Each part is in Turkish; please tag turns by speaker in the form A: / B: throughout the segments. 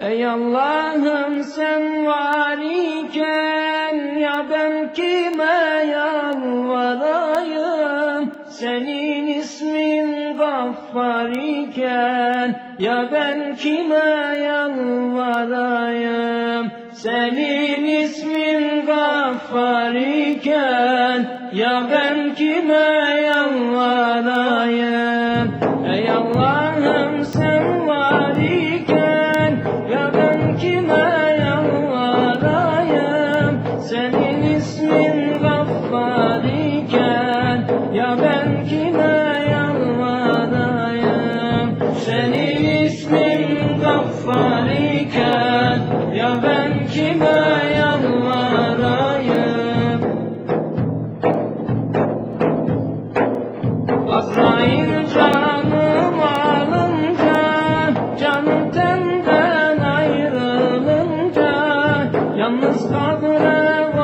A: Ey Allah'ım sen var iken ya ben kime yalvarayım? Senin ismin gaffar iken ya ben kime yalvarayım? Senin ismin gaffar iken ya ben kime yalvarayım Ben kime yalvarayım. Senin ismin gaffar Ya ben kime yalvarayım? Azrail canım alınca Canım tenden ayrılınca Yalnız kabre varılınca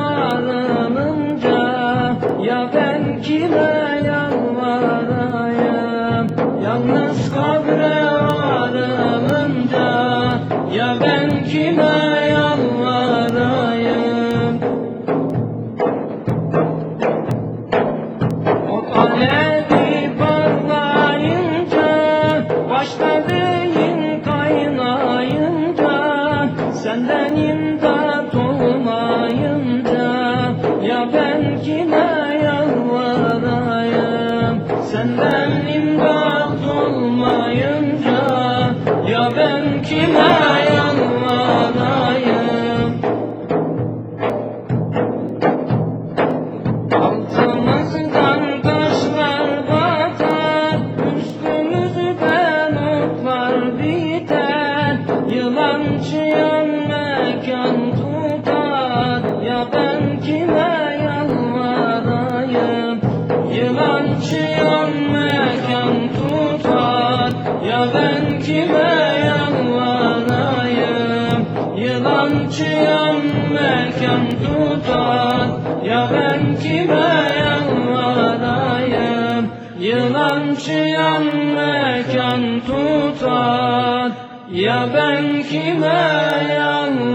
A: Ya ben kime yalvarayım? O alevi parlayınca Başladığın kaynayınca Senden imdat olmayınca Ya ben kime yalvarayım? Senden imdat olmayınca Ya ben kime Ya ben kime yalvarayım? Yılan çıyan mekan tutar. Ya ben kime yalvarayım? Yılan çıyan mekan tutar. Ya ben kime yalvarayım